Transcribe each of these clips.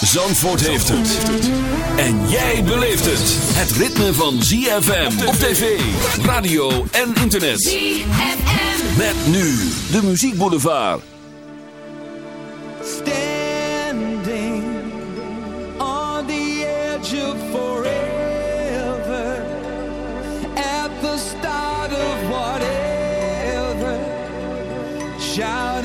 Zandvoort heeft het. En jij beleeft het. Het ritme van ZFM op tv, radio en internet. ZFM. Met nu de muziekboulevard. Standing on the edge of forever, at the start of whatever, shouting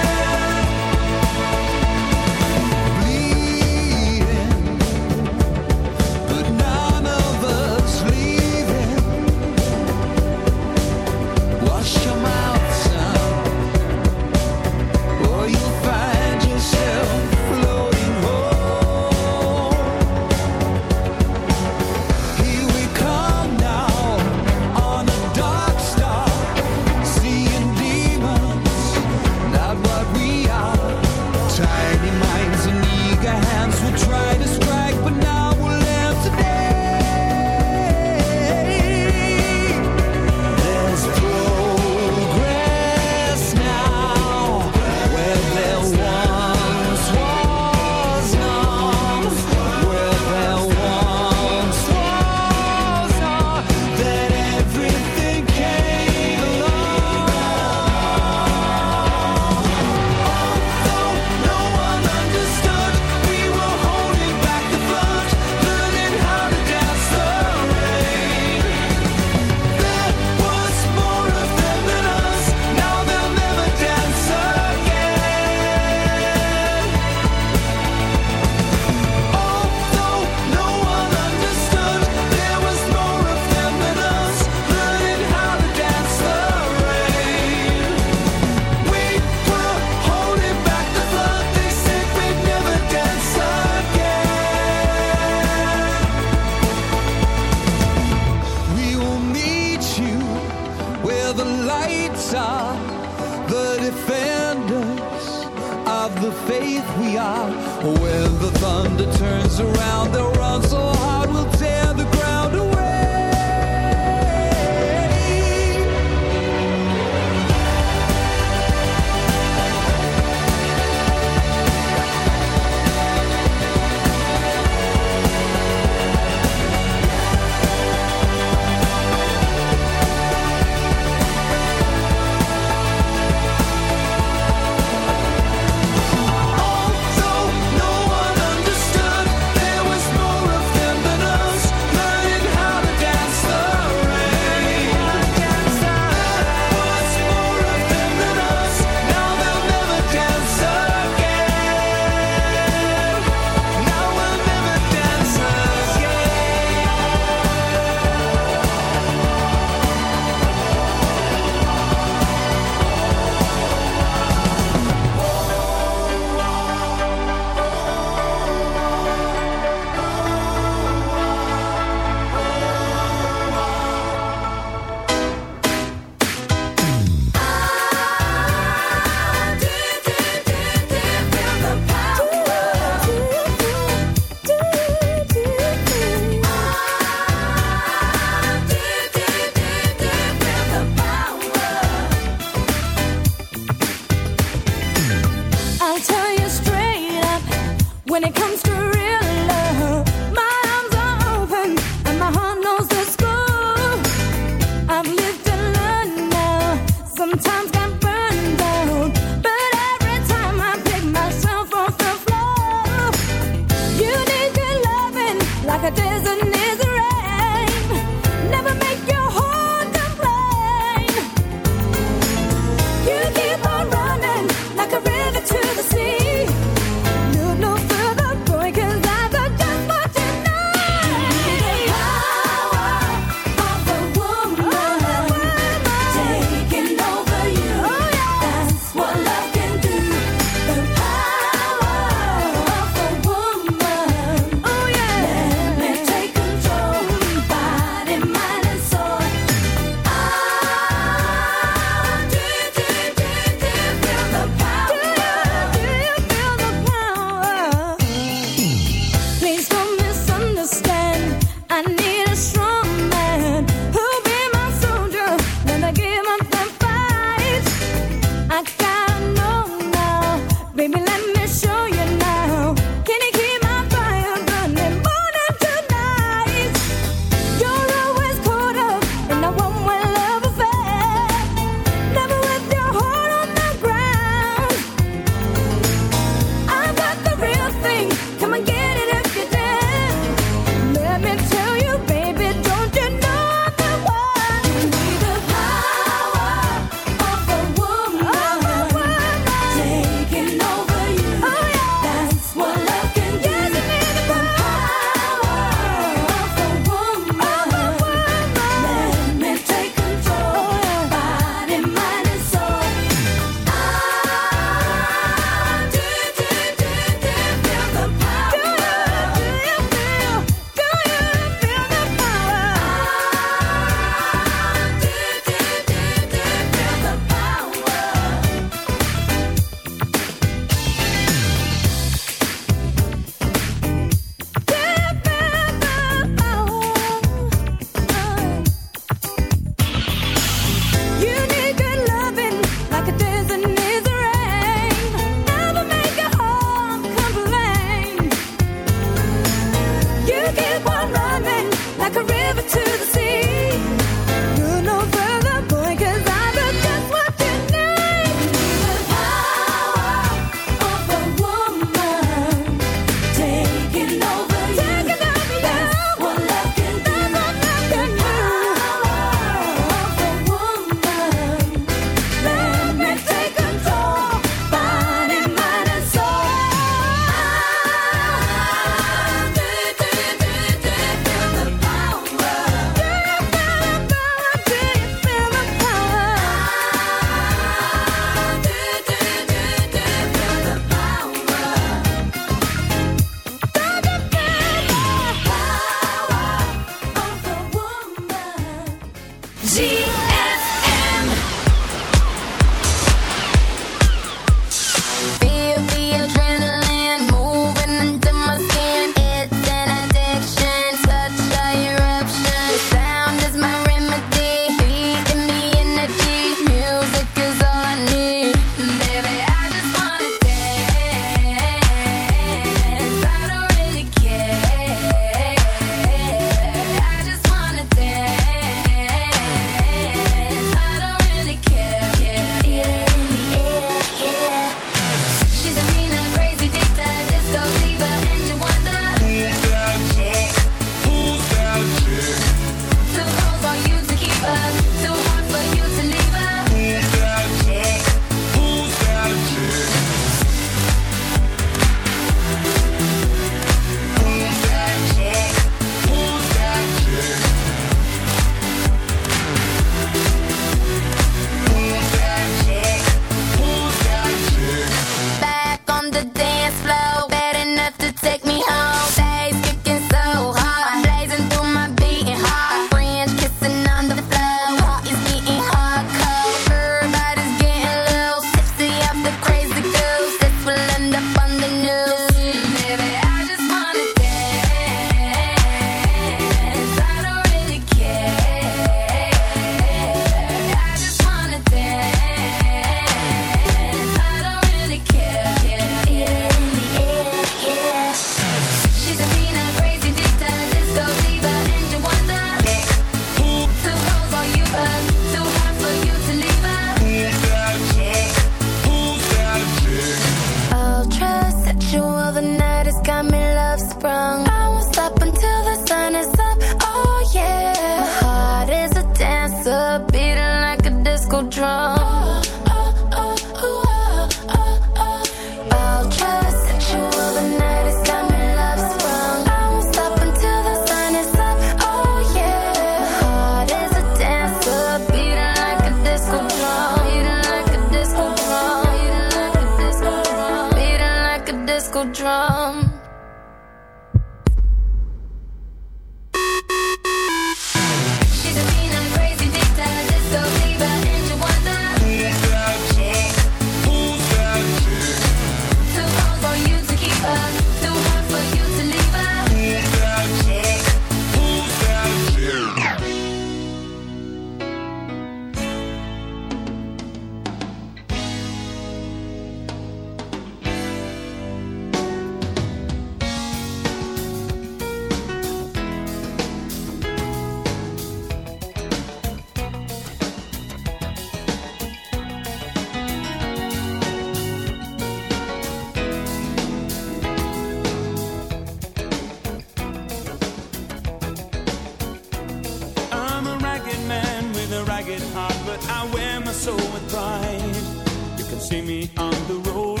see me on the road,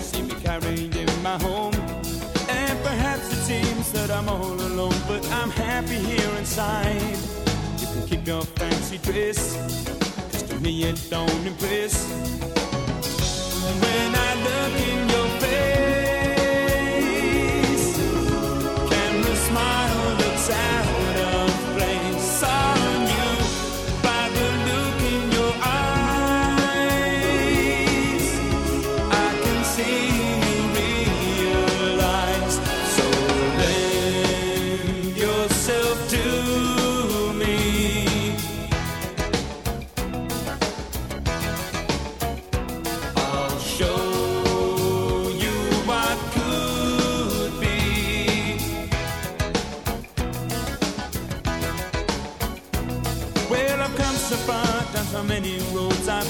see me carrying in my home. And perhaps it seems that I'm all alone, but I'm happy here inside. You can keep your fancy dress, just to me it don't impress. When I look in your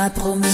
I promis.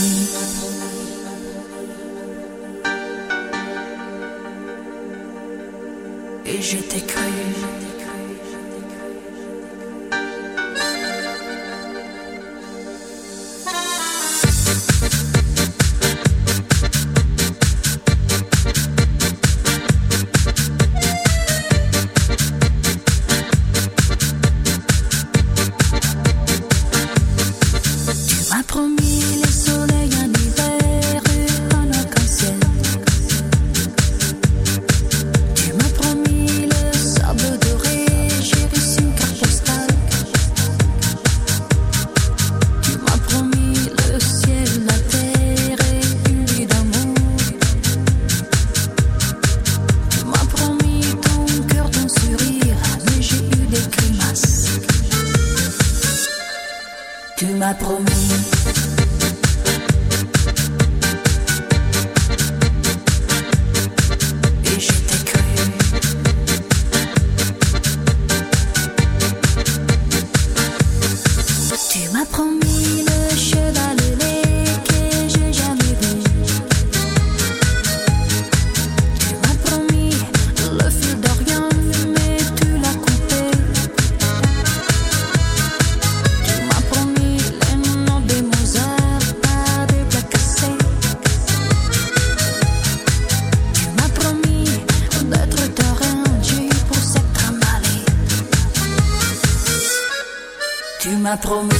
Promis.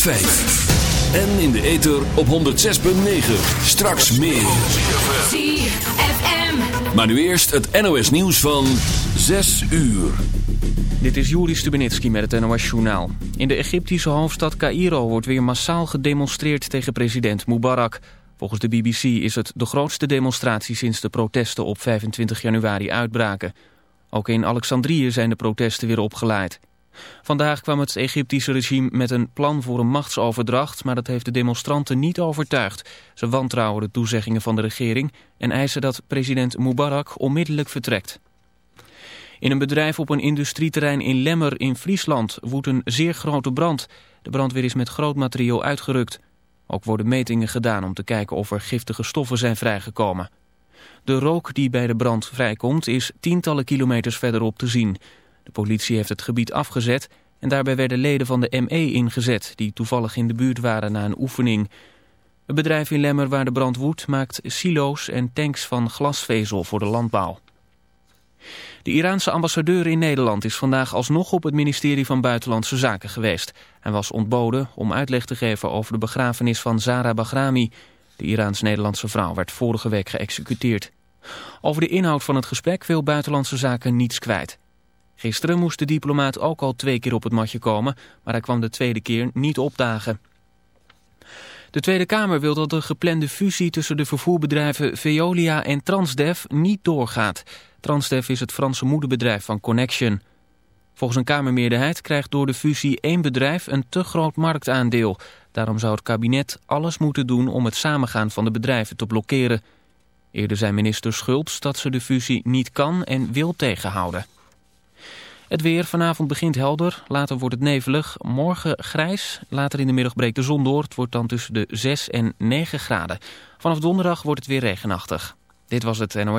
En in de ether op 106.9. Straks meer. ZFM. Maar nu eerst het NOS nieuws van 6 uur. Dit is Juri Stubenitski met het NOS-journaal. In de Egyptische hoofdstad Cairo wordt weer massaal gedemonstreerd tegen president Mubarak. Volgens de BBC is het de grootste demonstratie sinds de protesten op 25 januari uitbraken. Ook in Alexandrië zijn de protesten weer opgeleid. Vandaag kwam het Egyptische regime met een plan voor een machtsoverdracht... maar dat heeft de demonstranten niet overtuigd. Ze wantrouwen de toezeggingen van de regering... en eisen dat president Mubarak onmiddellijk vertrekt. In een bedrijf op een industrieterrein in Lemmer in Friesland woedt een zeer grote brand. De brandweer is met groot materieel uitgerukt. Ook worden metingen gedaan om te kijken of er giftige stoffen zijn vrijgekomen. De rook die bij de brand vrijkomt is tientallen kilometers verderop te zien. De politie heeft het gebied afgezet en daarbij werden leden van de ME ingezet... die toevallig in de buurt waren na een oefening. Het bedrijf in Lemmer waar de brand woedt maakt silo's en tanks van glasvezel voor de landbouw. De Iraanse ambassadeur in Nederland is vandaag alsnog op het ministerie van Buitenlandse Zaken geweest. Hij was ontboden om uitleg te geven over de begrafenis van Zara Bahrami. De Iraans-Nederlandse vrouw werd vorige week geëxecuteerd. Over de inhoud van het gesprek wil Buitenlandse Zaken niets kwijt. Gisteren moest de diplomaat ook al twee keer op het matje komen, maar hij kwam de tweede keer niet opdagen. De Tweede Kamer wil dat de geplande fusie tussen de vervoerbedrijven Veolia en Transdev niet doorgaat. Transdev is het Franse moederbedrijf van Connection. Volgens een Kamermeerderheid krijgt door de fusie één bedrijf een te groot marktaandeel. Daarom zou het kabinet alles moeten doen om het samengaan van de bedrijven te blokkeren. Eerder zei minister Schultz dat ze de fusie niet kan en wil tegenhouden. Het weer vanavond begint helder, later wordt het nevelig. Morgen grijs, later in de middag breekt de zon door. Het wordt dan tussen de 6 en 9 graden. Vanaf donderdag wordt het weer regenachtig. Dit was het NOS.